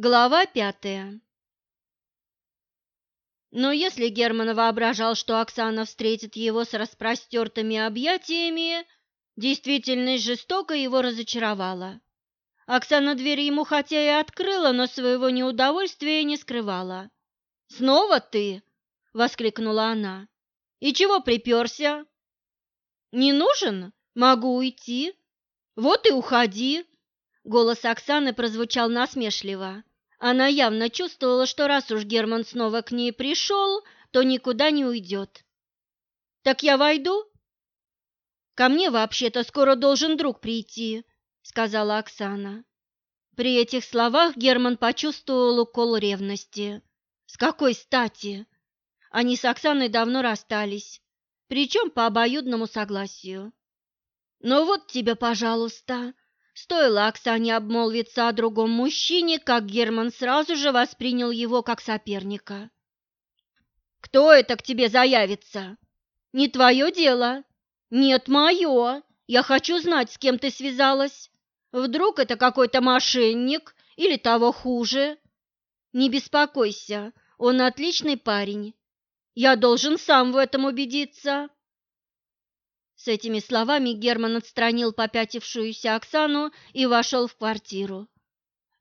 Глава пятая Но если Герман воображал, что Оксана встретит его с распростертыми объятиями, действительность жестоко его разочаровала. Оксана дверь ему хотя и открыла, но своего неудовольствия не скрывала. «Снова ты?» — воскликнула она. «И чего приперся?» «Не нужен? Могу уйти». «Вот и уходи!» Голос Оксаны прозвучал насмешливо. Она явно чувствовала, что раз уж Герман снова к ней пришел, то никуда не уйдет. «Так я войду?» «Ко мне вообще-то скоро должен друг прийти», — сказала Оксана. При этих словах Герман почувствовал укол ревности. С какой стати? Они с Оксаной давно расстались, причем по обоюдному согласию. «Ну вот тебе, пожалуйста», Стоило Оксане обмолвиться о другом мужчине, как Герман сразу же воспринял его как соперника. «Кто это к тебе заявится?» «Не твое дело». «Нет, мое. Я хочу знать, с кем ты связалась. Вдруг это какой-то мошенник или того хуже?» «Не беспокойся, он отличный парень. Я должен сам в этом убедиться». С этими словами Герман отстранил попятившуюся Оксану и вошел в квартиру.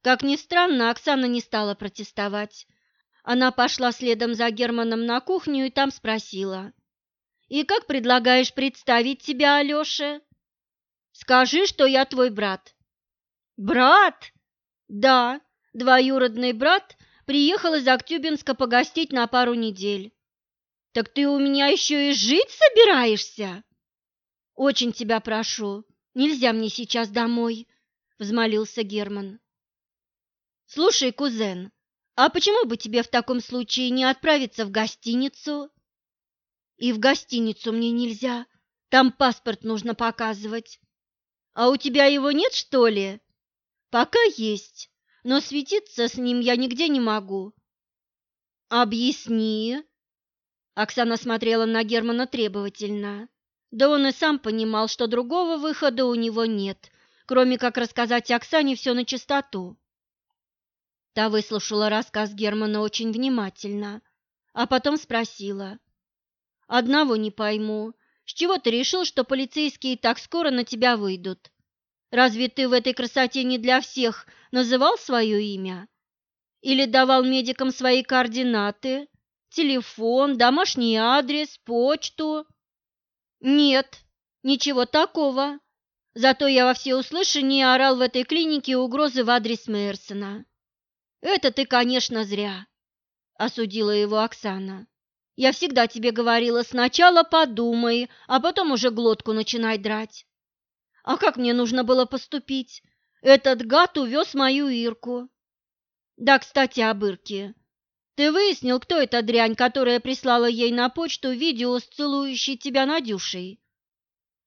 Как ни странно, Оксана не стала протестовать. Она пошла следом за Германом на кухню и там спросила. «И как предлагаешь представить тебя, Алёше?» «Скажи, что я твой брат». «Брат?» «Да, двоюродный брат приехал из Актюбинска погостить на пару недель». «Так ты у меня еще и жить собираешься?» «Очень тебя прошу, нельзя мне сейчас домой», — взмолился Герман. «Слушай, кузен, а почему бы тебе в таком случае не отправиться в гостиницу?» «И в гостиницу мне нельзя, там паспорт нужно показывать». «А у тебя его нет, что ли?» «Пока есть, но светиться с ним я нигде не могу». «Объясни». Оксана смотрела на Германа требовательно. Да он и сам понимал, что другого выхода у него нет, кроме как рассказать Оксане все на чистоту. Та выслушала рассказ Германа очень внимательно, а потом спросила. «Одного не пойму. С чего ты решил, что полицейские так скоро на тебя выйдут? Разве ты в этой красоте не для всех называл свое имя? Или давал медикам свои координаты, телефон, домашний адрес, почту?» Нет, ничего такого. Зато я во всеуслышание орал в этой клинике угрозы в адрес Мейерсона. Это ты, конечно, зря, осудила его Оксана. Я всегда тебе говорила, сначала подумай, а потом уже глотку начинай драть. А как мне нужно было поступить? Этот гад увез мою Ирку. Да, кстати, об Ирке. Ты выяснил, кто эта дрянь, которая прислала ей на почту видео с целующей тебя Надюшей?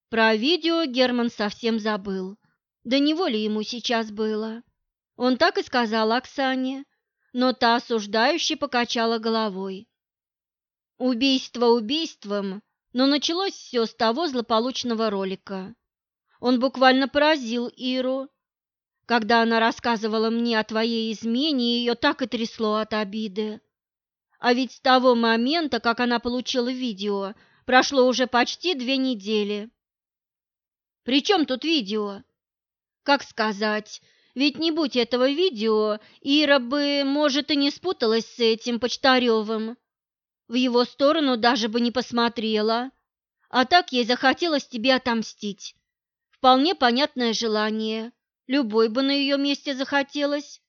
Про видео Герман совсем забыл. Да неволя ему сейчас было. Он так и сказал Оксане, но та осуждающе покачала головой. Убийство убийством, но началось все с того злополучного ролика. Он буквально поразил Иру. Когда она рассказывала мне о твоей измене, ее так и трясло от обиды. А ведь с того момента, как она получила видео, прошло уже почти две недели. При чем тут видео? Как сказать, ведь не будь этого видео, Ира бы, может, и не спуталась с этим Почтаревым. В его сторону даже бы не посмотрела. А так ей захотелось тебе отомстить. Вполне понятное желание. Любой бы на ее месте захотелось.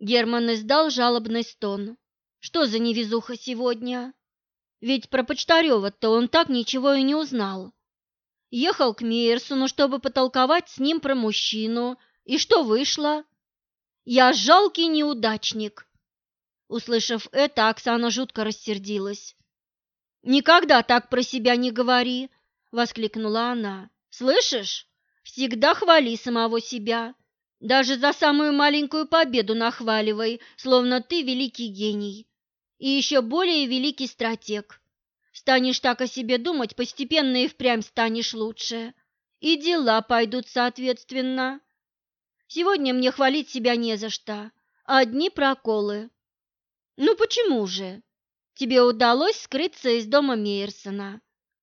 Герман издал жалобный стон. Что за невезуха сегодня? Ведь про Почтарева-то он так ничего и не узнал. Ехал к Мейерсону, чтобы потолковать с ним про мужчину. И что вышло? Я жалкий неудачник. Услышав это, Оксана жутко рассердилась. «Никогда так про себя не говори!» — воскликнула она. «Слышишь? Всегда хвали самого себя. Даже за самую маленькую победу нахваливай, словно ты великий гений. И еще более великий стратег. Станешь так о себе думать, постепенно и впрямь станешь лучше. И дела пойдут соответственно. Сегодня мне хвалить себя не за что. Одни проколы. Ну почему же? Тебе удалось скрыться из дома Мейерсона.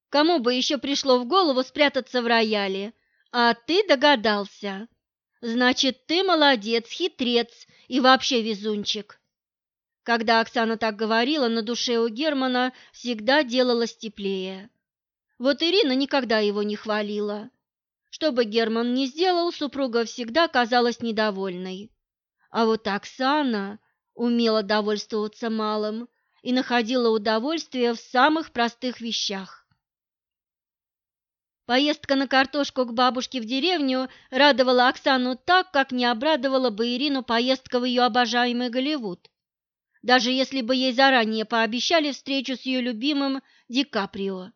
Кому бы еще пришло в голову спрятаться в рояле? А ты догадался. Значит, ты молодец, хитрец и вообще везунчик. Когда Оксана так говорила, на душе у Германа всегда делалось теплее. Вот Ирина никогда его не хвалила. Что бы Герман ни сделал, супруга всегда казалась недовольной. А вот Оксана умела довольствоваться малым и находила удовольствие в самых простых вещах. Поездка на картошку к бабушке в деревню радовала Оксану так, как не обрадовала бы Ирину поездка в ее обожаемый Голливуд, даже если бы ей заранее пообещали встречу с ее любимым Ди Каприо.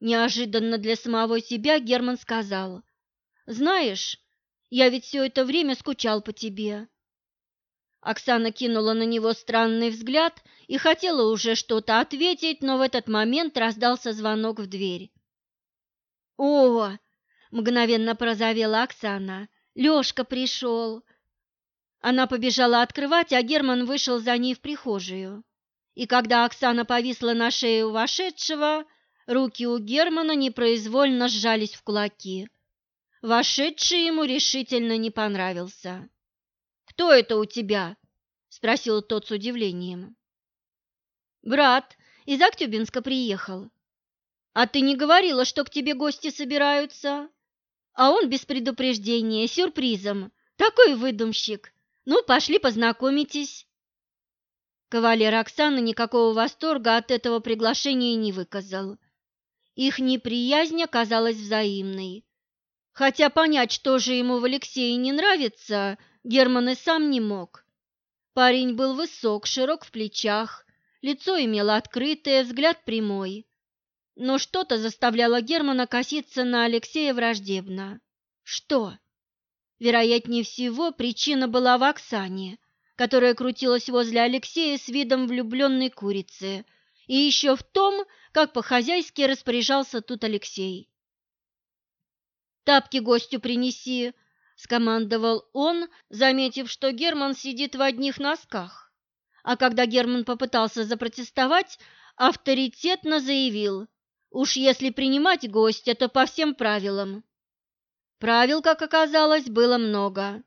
Неожиданно для самого себя Герман сказал, «Знаешь, я ведь все это время скучал по тебе». Оксана кинула на него странный взгляд и хотела уже что-то ответить, но в этот момент раздался звонок в дверь. «О!» – мгновенно прозовела Оксана. «Лёшка пришел!» Она побежала открывать, а Герман вышел за ней в прихожую. И когда Оксана повисла на шее у вошедшего, руки у Германа непроизвольно сжались в кулаки. Вошедший ему решительно не понравился. «Кто это у тебя?» – спросил тот с удивлением. «Брат из Актюбинска приехал. А ты не говорила, что к тебе гости собираются? А он без предупреждения, сюрпризом. Такой выдумщик. Ну, пошли познакомитесь. Кавалер Оксаны никакого восторга от этого приглашения не выказал. Их неприязнь оказалась взаимной. Хотя понять, что же ему в Алексее не нравится, Герман и сам не мог. Парень был высок, широк в плечах, лицо имело открытое, взгляд прямой но что-то заставляло Германа коситься на Алексея враждебно. Что? Вероятнее всего, причина была в Оксане, которая крутилась возле Алексея с видом влюбленной курицы, и еще в том, как по-хозяйски распоряжался тут Алексей. «Тапки гостю принеси», — скомандовал он, заметив, что Герман сидит в одних носках. А когда Герман попытался запротестовать, авторитетно заявил Уж если принимать гостя, то по всем правилам. Правил, как оказалось, было много.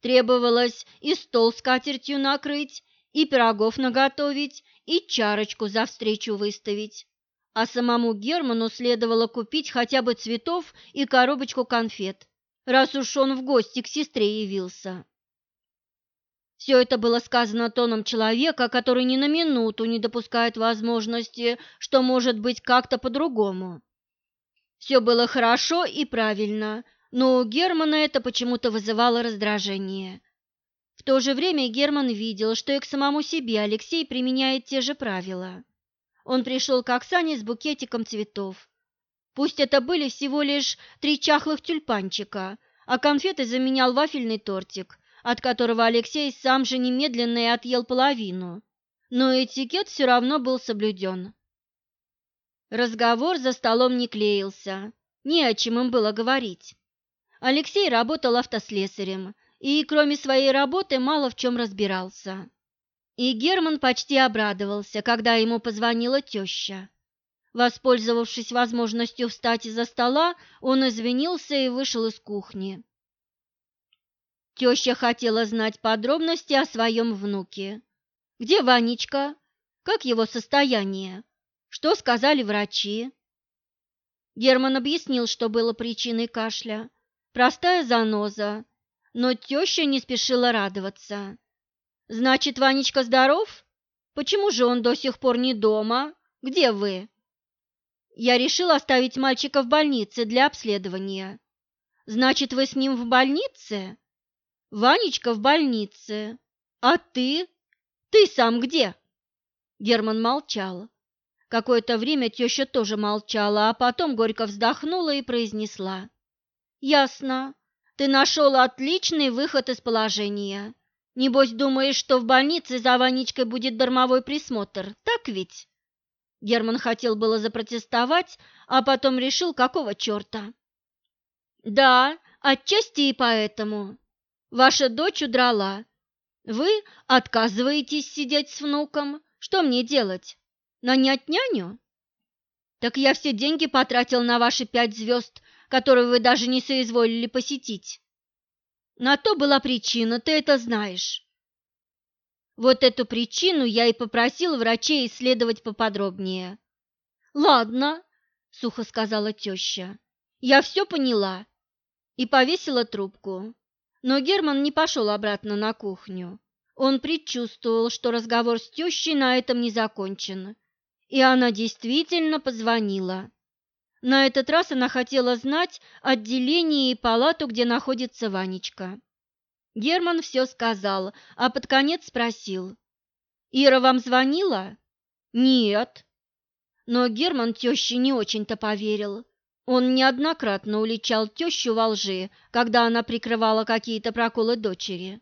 Требовалось и стол с катертью накрыть, и пирогов наготовить, и чарочку за встречу выставить. А самому Герману следовало купить хотя бы цветов и коробочку конфет, раз уж он в гости к сестре явился. Все это было сказано тоном человека, который ни на минуту не допускает возможности, что может быть как-то по-другому. Все было хорошо и правильно, но у Германа это почему-то вызывало раздражение. В то же время Герман видел, что и к самому себе Алексей применяет те же правила. Он пришел к Оксане с букетиком цветов. Пусть это были всего лишь три чахлых тюльпанчика, а конфеты заменял вафельный тортик – от которого Алексей сам же немедленно и отъел половину, но этикет все равно был соблюден. Разговор за столом не клеился, не о чем им было говорить. Алексей работал автослесарем и, кроме своей работы, мало в чем разбирался. И Герман почти обрадовался, когда ему позвонила теща. Воспользовавшись возможностью встать из-за стола, он извинился и вышел из кухни. Теща хотела знать подробности о своем внуке. Где Ванечка? Как его состояние? Что сказали врачи? Герман объяснил, что было причиной кашля. Простая заноза. Но теща не спешила радоваться. «Значит, Ванечка здоров? Почему же он до сих пор не дома? Где вы?» «Я решил оставить мальчика в больнице для обследования». «Значит, вы с ним в больнице?» Ванечка в больнице. А ты? Ты сам где? Герман молчал. Какое-то время теща тоже молчала, а потом горько вздохнула и произнесла. «Ясно. Ты нашел отличный выход из положения. Небось, думаешь, что в больнице за Ванечкой будет дармовой присмотр, так ведь?» Герман хотел было запротестовать, а потом решил, какого черта. «Да, отчасти и поэтому. Ваша дочь удрала. Вы отказываетесь сидеть с внуком. Что мне делать? Нанять няню? Так я все деньги потратил на ваши пять звезд, которые вы даже не соизволили посетить. На то была причина, ты это знаешь. Вот эту причину я и попросил врачей исследовать поподробнее. Ладно, сухо сказала теща. Я все поняла. И повесила трубку. Но Герман не пошел обратно на кухню. Он предчувствовал, что разговор с тещей на этом не закончен. И она действительно позвонила. На этот раз она хотела знать отделение и палату, где находится Ванечка. Герман все сказал, а под конец спросил. «Ира вам звонила?» «Нет». Но Герман теще не очень-то поверил. Он неоднократно уличал тещу во лжи, когда она прикрывала какие-то проколы дочери.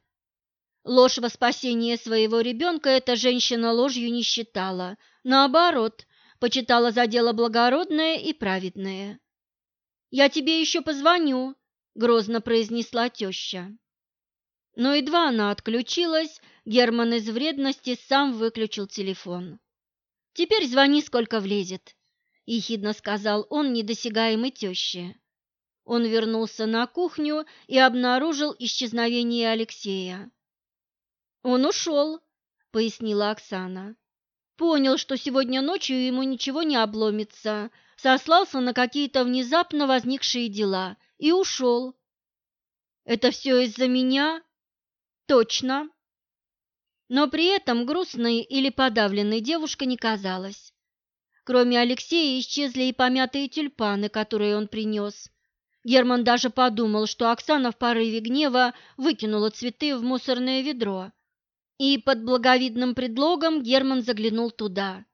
Ложь во спасение своего ребенка эта женщина ложью не считала, наоборот, почитала за дело благородное и праведное. «Я тебе еще позвоню», — грозно произнесла теща. Но едва она отключилась, Герман из вредности сам выключил телефон. «Теперь звони, сколько влезет», — ехидно сказал он недосягаемой теще. Он вернулся на кухню и обнаружил исчезновение Алексея. «Он ушел», — пояснила Оксана. «Понял, что сегодня ночью ему ничего не обломится, сослался на какие-то внезапно возникшие дела и ушел». «Это все из-за меня?» «Точно». Но при этом грустной или подавленной девушка не казалась. Кроме Алексея исчезли и помятые тюльпаны, которые он принес. Герман даже подумал, что Оксана в порыве гнева выкинула цветы в мусорное ведро. И под благовидным предлогом Герман заглянул туда.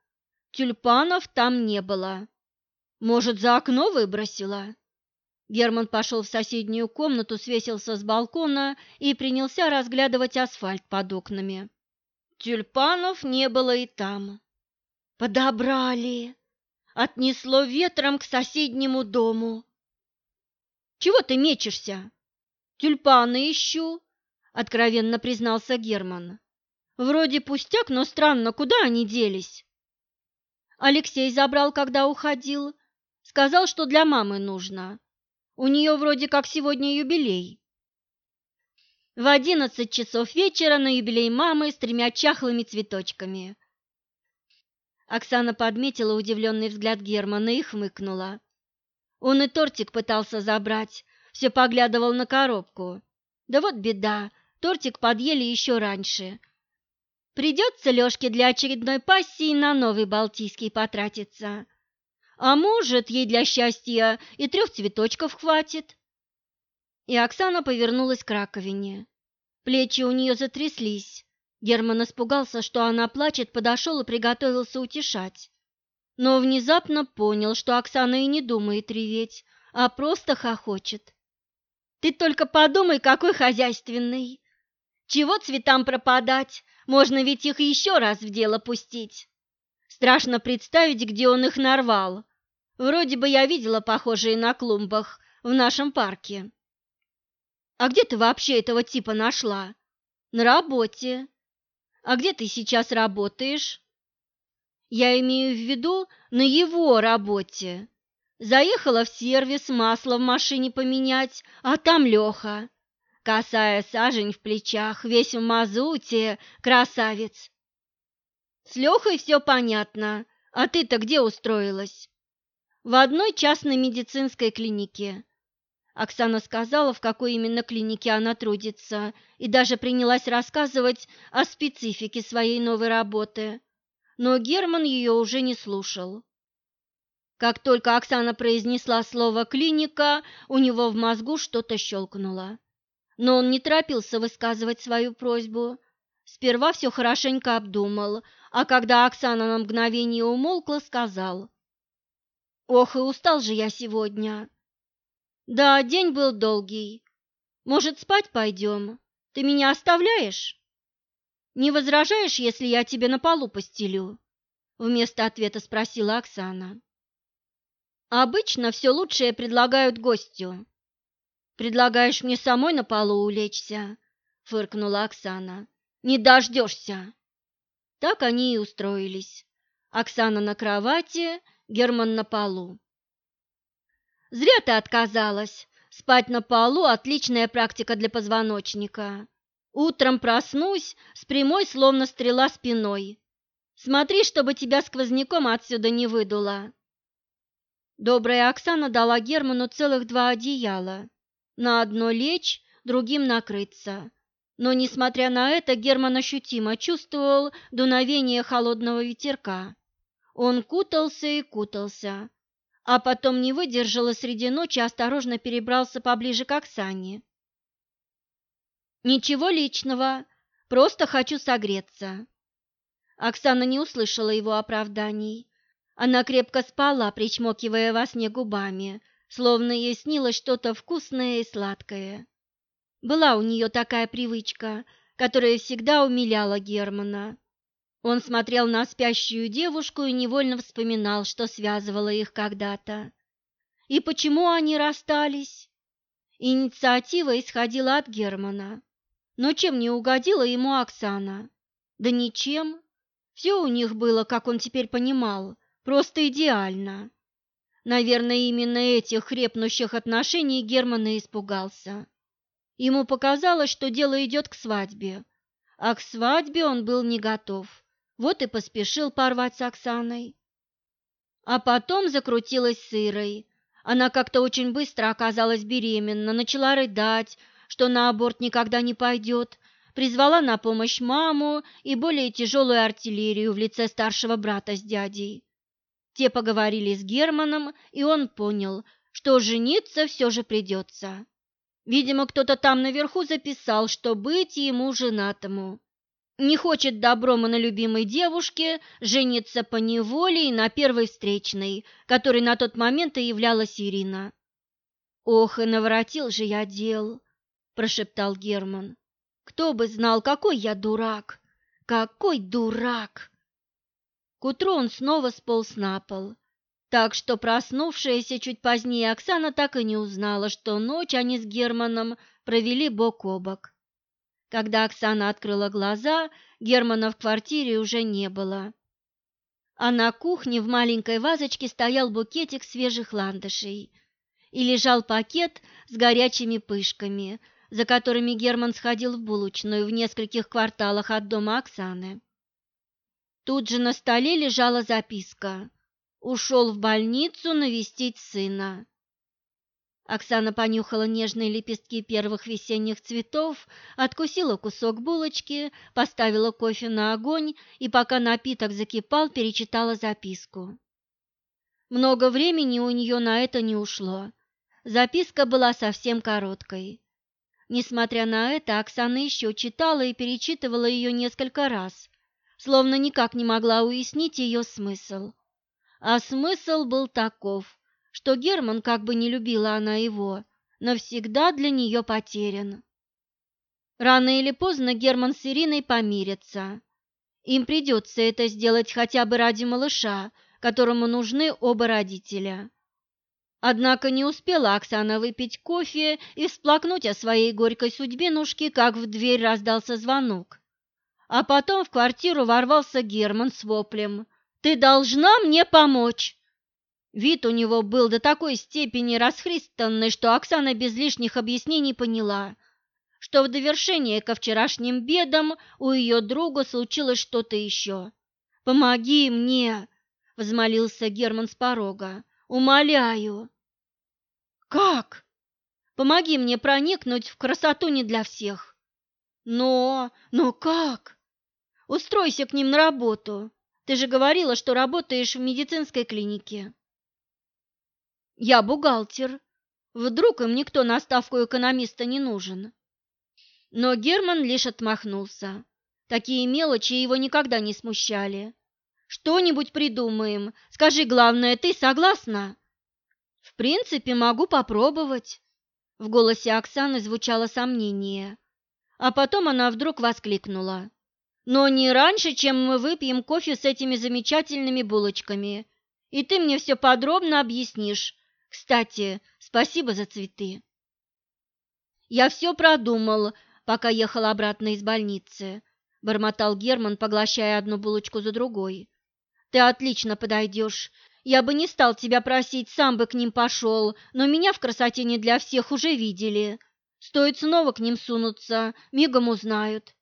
Тюльпанов там не было. Может, за окно выбросила? Герман пошел в соседнюю комнату, свесился с балкона и принялся разглядывать асфальт под окнами. Тюльпанов не было и там. Подобрали. Отнесло ветром к соседнему дому. Чего ты мечешься? Тюльпаны ищу, откровенно признался Герман. Вроде пустяк, но странно, куда они делись? Алексей забрал, когда уходил. Сказал, что для мамы нужно. У нее вроде как сегодня юбилей. В одиннадцать часов вечера на юбилей мамы с тремя чахлыми цветочками. Оксана подметила удивленный взгляд Германа и хмыкнула. Он и тортик пытался забрать, все поглядывал на коробку. Да вот беда, тортик подъели еще раньше. Придется Лешке для очередной пассии на новый Балтийский потратиться. А может, ей для счастья и трех цветочков хватит. И Оксана повернулась к раковине. Плечи у нее затряслись. Герман испугался, что она плачет, подошел и приготовился утешать. Но внезапно понял, что Оксана и не думает реветь, а просто хохочет. «Ты только подумай, какой хозяйственный! Чего цветам пропадать? Можно ведь их еще раз в дело пустить. Страшно представить, где он их нарвал. Вроде бы я видела похожие на клумбах в нашем парке. А где ты вообще этого типа нашла? На работе. А где ты сейчас работаешь? Я имею в виду на его работе. Заехала в сервис масло в машине поменять, а там Леха. Косая сажень в плечах, весь в мазуте, красавец. С Лехой все понятно, а ты-то где устроилась? В одной частной медицинской клинике. Оксана сказала, в какой именно клинике она трудится, и даже принялась рассказывать о специфике своей новой работы. Но Герман ее уже не слушал. Как только Оксана произнесла слово «клиника», у него в мозгу что-то щелкнуло. Но он не торопился высказывать свою просьбу. Сперва все хорошенько обдумал, а когда Оксана на мгновение умолкла, сказал. «Ох, и устал же я сегодня!» Да, день был долгий. Может, спать пойдем? Ты меня оставляешь? Не возражаешь, если я тебе на полу постелю? Вместо ответа спросила Оксана. Обычно все лучшее предлагают гостю. Предлагаешь мне самой на полу улечься, фыркнула Оксана. «Не дождешься!» Так они и устроились. Оксана на кровати, Герман на полу. «Зря ты отказалась. Спать на полу – отличная практика для позвоночника. Утром проснусь с прямой, словно стрела спиной. Смотри, чтобы тебя сквозняком отсюда не выдуло. Добрая Оксана дала Герману целых два одеяла. На одно лечь, другим накрыться. Но, несмотря на это, Герман ощутимо чувствовал дуновение холодного ветерка. Он кутался и кутался, а потом не выдержал и среди ночи осторожно перебрался поближе к Оксане. «Ничего личного, просто хочу согреться». Оксана не услышала его оправданий. Она крепко спала, причмокивая во сне губами, словно ей снилось что-то вкусное и сладкое. Была у нее такая привычка, которая всегда умиляла Германа. Он смотрел на спящую девушку и невольно вспоминал, что связывало их когда-то. И почему они расстались? Инициатива исходила от Германа. Но чем не угодила ему Оксана? Да ничем. Все у них было, как он теперь понимал, просто идеально. Наверное, именно этих хрепнущих отношений Герман и испугался. Ему показалось, что дело идет к свадьбе, а к свадьбе он был не готов. Вот и поспешил порвать с Оксаной. А потом закрутилась сырой. Она как-то очень быстро оказалась беременна, начала рыдать, что на аборт никогда не пойдет, призвала на помощь маму и более тяжелую артиллерию в лице старшего брата с дядей. Те поговорили с Германом, и он понял, что жениться все же придется. Видимо, кто-то там наверху записал, что быть ему женатому. Не хочет добром и на любимой девушке, жениться по неволе и на первой встречной, которой на тот момент и являлась Ирина. «Ох, и наворотил же я дел!» прошептал Герман. Кто бы знал, какой я дурак! Какой дурак! К утру он снова сполз на пол, так что проснувшаяся чуть позднее Оксана так и не узнала, что ночь они с Германом провели бок о бок. Когда Оксана открыла глаза, Германа в квартире уже не было. А на кухне в маленькой вазочке стоял букетик свежих ландышей и лежал пакет с горячими пышками – за которыми Герман сходил в булочную в нескольких кварталах от дома Оксаны. Тут же на столе лежала записка «Ушел в больницу навестить сына». Оксана понюхала нежные лепестки первых весенних цветов, откусила кусок булочки, поставила кофе на огонь и, пока напиток закипал, перечитала записку. Много времени у нее на это не ушло. Записка была совсем короткой. Несмотря на это, Оксана еще читала и перечитывала ее несколько раз, словно никак не могла уяснить ее смысл. А смысл был таков, что Герман, как бы не любила она его, навсегда для нее потерян. Рано или поздно Герман с Ириной помирятся. Им придется это сделать хотя бы ради малыша, которому нужны оба родителя. Однако не успела Оксана выпить кофе и всплакнуть о своей горькой судьбе ножки, как в дверь раздался звонок. А потом в квартиру ворвался Герман с воплем. «Ты должна мне помочь!» Вид у него был до такой степени расхристанный, что Оксана без лишних объяснений поняла, что в довершение ко вчерашним бедам у ее друга случилось что-то еще. «Помоги мне!» — взмолился Герман с порога. Умоляю. Как? Помоги мне проникнуть в красоту не для всех. Но, но как? Устройся к ним на работу. Ты же говорила, что работаешь в медицинской клинике. Я бухгалтер. Вдруг им никто на ставку экономиста не нужен. Но Герман лишь отмахнулся. Такие мелочи его никогда не смущали. Что-нибудь придумаем. Скажи, главное, ты согласна? В принципе, могу попробовать. В голосе Оксаны звучало сомнение. А потом она вдруг воскликнула. Но не раньше, чем мы выпьем кофе с этими замечательными булочками. И ты мне все подробно объяснишь. Кстати, спасибо за цветы. Я все продумал, пока ехал обратно из больницы, бормотал Герман, поглощая одну булочку за другой. Ты отлично подойдешь. Я бы не стал тебя просить, сам бы к ним пошел, но меня в красоте не для всех уже видели. Стоит снова к ним сунуться, мигом узнают.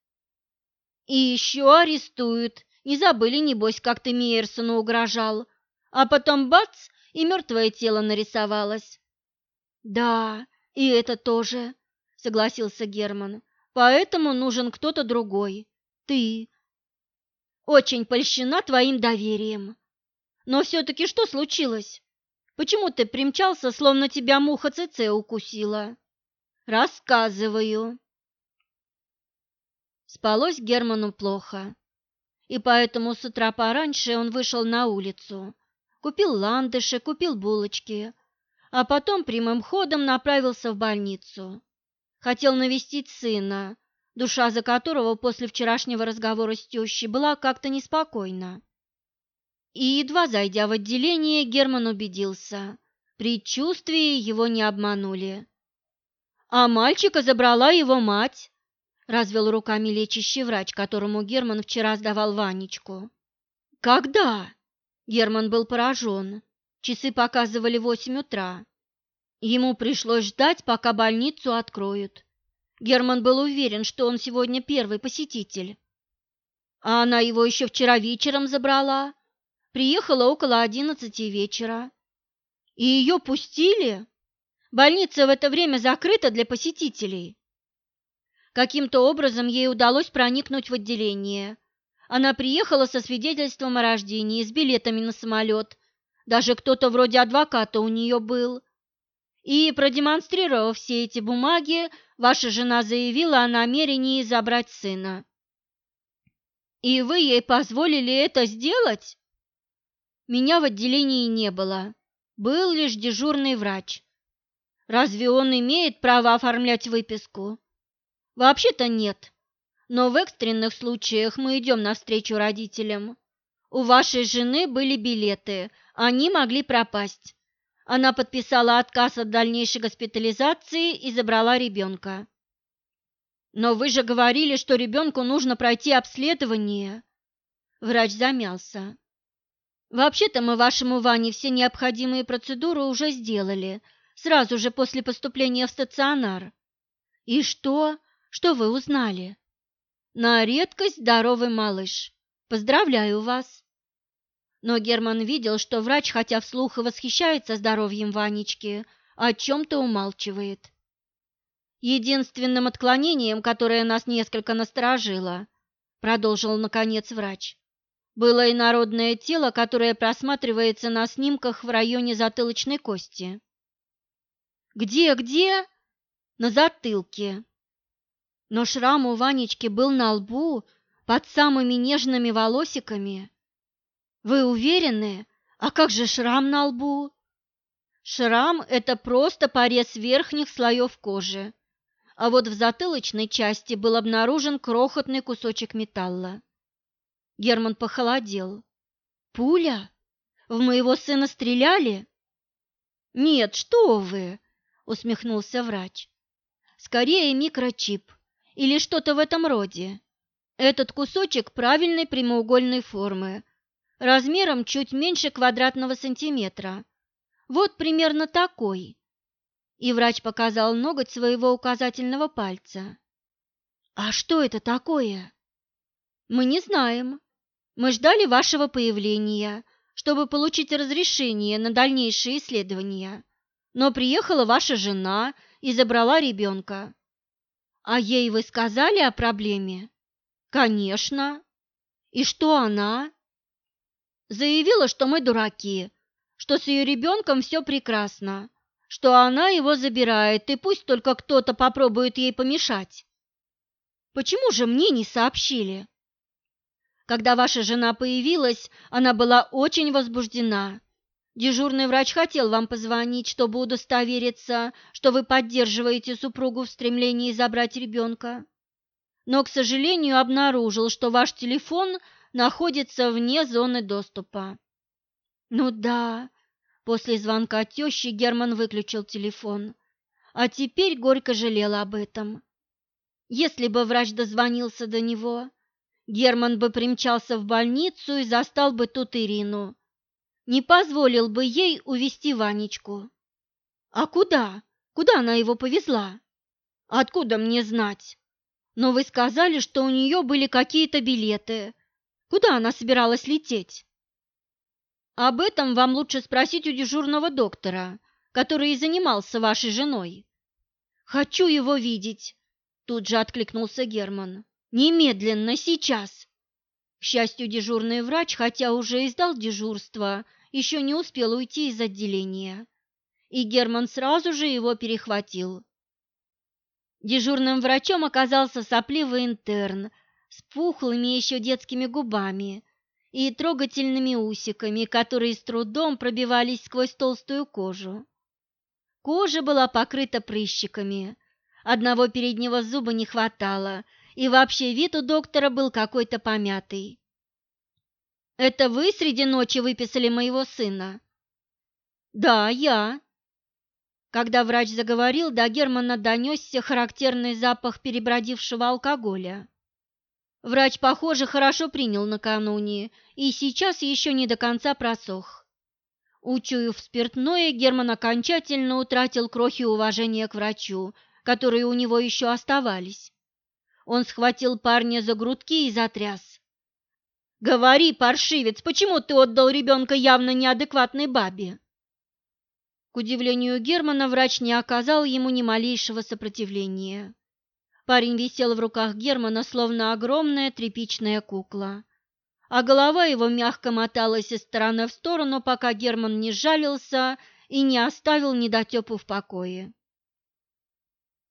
И еще арестуют. Не забыли, небось, как ты Мейерсону угрожал. А потом бац, и мертвое тело нарисовалось. Да, и это тоже, согласился Герман. Поэтому нужен кто-то другой. Ты. Очень польщена твоим доверием. Но все-таки что случилось? Почему ты примчался, словно тебя муха ЦЦ укусила? Рассказываю. Спалось Герману плохо, и поэтому с утра пораньше он вышел на улицу, купил ландыши, купил булочки, а потом прямым ходом направился в больницу. Хотел навестить сына, душа за которого после вчерашнего разговора с тещей была как-то неспокойна. И едва зайдя в отделение, Герман убедился, предчувствия его не обманули. А мальчика забрала его мать, развел руками лечащий врач, которому Герман вчера сдавал Ванечку. Когда? Герман был поражен. Часы показывали восемь утра. Ему пришлось ждать, пока больницу откроют. Герман был уверен, что он сегодня первый посетитель. А она его еще вчера вечером забрала. Приехала около одиннадцати вечера. И ее пустили? Больница в это время закрыта для посетителей. Каким-то образом ей удалось проникнуть в отделение. Она приехала со свидетельством о рождении, с билетами на самолет. Даже кто-то вроде адвоката у нее был. И, продемонстрировав все эти бумаги, ваша жена заявила о намерении забрать сына. И вы ей позволили это сделать? Меня в отделении не было. Был лишь дежурный врач. Разве он имеет право оформлять выписку? Вообще-то нет. Но в экстренных случаях мы идем навстречу родителям. У вашей жены были билеты, они могли пропасть. Она подписала отказ от дальнейшей госпитализации и забрала ребенка. Но вы же говорили, что ребенку нужно пройти обследование. Врач замялся. Вообще-то мы вашему Ване все необходимые процедуры уже сделали, сразу же после поступления в стационар. И что? Что вы узнали? На редкость здоровый малыш. Поздравляю вас. Но Герман видел, что врач, хотя вслух и восхищается здоровьем Ванечки, о чем-то умалчивает. Единственным отклонением, которое нас несколько насторожило, продолжил наконец врач, было инородное тело, которое просматривается на снимках в районе затылочной кости. Где, где? На затылке. Но шрам у Ванечки был на лбу, под самыми нежными волосиками. Вы уверены? А как же шрам на лбу? Шрам – это просто порез верхних слоев кожи, а вот в затылочной части был обнаружен крохотный кусочек металла. Герман похолодел. «Пуля? В моего сына стреляли?» «Нет, что вы!» – усмехнулся врач. «Скорее микрочип или что-то в этом роде. Этот кусочек правильной прямоугольной формы, размером чуть меньше квадратного сантиметра. Вот примерно такой. И врач показал ноготь своего указательного пальца. А что это такое? Мы не знаем. Мы ждали вашего появления, чтобы получить разрешение на дальнейшие исследования. Но приехала ваша жена и забрала ребенка. А ей вы сказали о проблеме? Конечно. И что она? Заявила, что мы дураки, что с ее ребенком все прекрасно, что она его забирает, и пусть только кто-то попробует ей помешать. Почему же мне не сообщили? Когда ваша жена появилась, она была очень возбуждена Дежурный врач хотел вам позвонить, чтобы удостовериться, что вы поддерживаете супругу в стремлении забрать ребенка. Но, к сожалению, обнаружил, что ваш телефон находится вне зоны доступа. Ну да, после звонка тещи Герман выключил телефон, а теперь горько жалел об этом. Если бы врач дозвонился до него, Герман бы примчался в больницу и застал бы тут Ирину. Не позволил бы ей увести Ванечку. А куда? Куда она его повезла? Откуда мне знать? Но вы сказали, что у нее были какие-то билеты. Куда она собиралась лететь? Об этом вам лучше спросить у дежурного доктора, который и занимался вашей женой. Хочу его видеть, тут же откликнулся Герман. Немедленно, сейчас. К счастью, дежурный врач, хотя уже издал дежурство, еще не успел уйти из отделения, и Герман сразу же его перехватил. Дежурным врачом оказался сопливый интерн с пухлыми еще детскими губами и трогательными усиками, которые с трудом пробивались сквозь толстую кожу. Кожа была покрыта прыщиками, одного переднего зуба не хватало, и вообще вид у доктора был какой-то помятый. «Это вы среди ночи выписали моего сына?» «Да, я». Когда врач заговорил, до Германа донесся характерный запах перебродившего алкоголя. Врач, похоже, хорошо принял накануне и сейчас еще не до конца просох. Учуяв спиртное, Герман окончательно утратил крохи уважения к врачу, которые у него еще оставались. Он схватил парня за грудки и затряс. «Говори, паршивец, почему ты отдал ребенка явно неадекватной бабе?» К удивлению Германа, врач не оказал ему ни малейшего сопротивления. Парень висел в руках Германа, словно огромная тряпичная кукла, а голова его мягко моталась из стороны в сторону, пока Герман не жалился и не оставил недотепу в покое.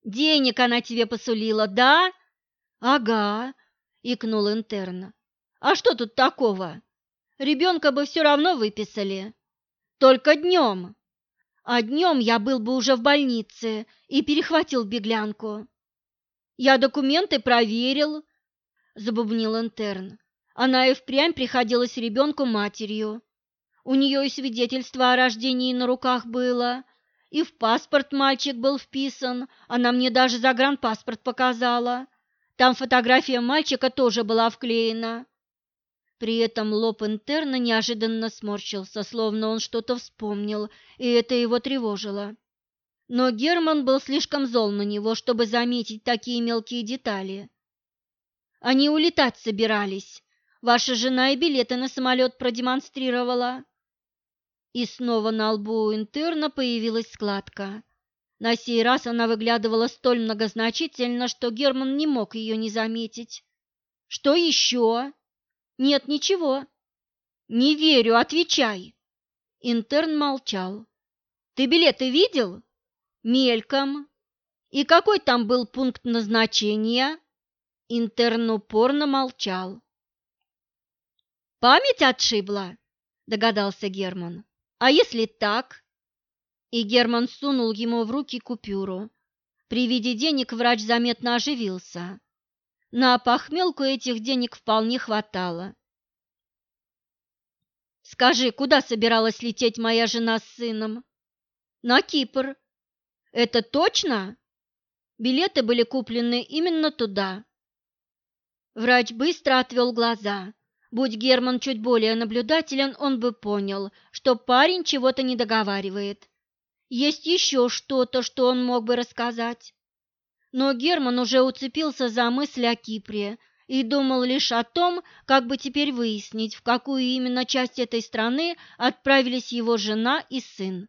«Денег она тебе посулила, да?» «Ага», — икнул интерн. «А что тут такого? Ребенка бы все равно выписали. Только днем. А днем я был бы уже в больнице и перехватил беглянку. Я документы проверил», — забубнил интерн. Она и впрямь приходилась ребенку матерью. У нее и свидетельство о рождении на руках было, и в паспорт мальчик был вписан, она мне даже загранпаспорт показала. Там фотография мальчика тоже была вклеена. При этом лоб интерна неожиданно сморщился, словно он что-то вспомнил, и это его тревожило. Но Герман был слишком зол на него, чтобы заметить такие мелкие детали. Они улетать собирались. Ваша жена и билеты на самолет продемонстрировала. И снова на лбу у интерна появилась складка. На сей раз она выглядывала столь многозначительно, что Герман не мог ее не заметить. «Что еще?» «Нет, ничего». «Не верю, отвечай!» Интерн молчал. «Ты билеты видел?» «Мельком». «И какой там был пункт назначения?» Интерн упорно молчал. «Память отшибла?» – догадался Герман. «А если так?» и Герман сунул ему в руки купюру. При виде денег врач заметно оживился. На похмелку этих денег вполне хватало. «Скажи, куда собиралась лететь моя жена с сыном?» «На Кипр». «Это точно?» Билеты были куплены именно туда. Врач быстро отвел глаза. Будь Герман чуть более наблюдателен, он бы понял, что парень чего-то не договаривает. Есть еще что-то, что он мог бы рассказать. Но Герман уже уцепился за мысль о Кипре и думал лишь о том, как бы теперь выяснить, в какую именно часть этой страны отправились его жена и сын.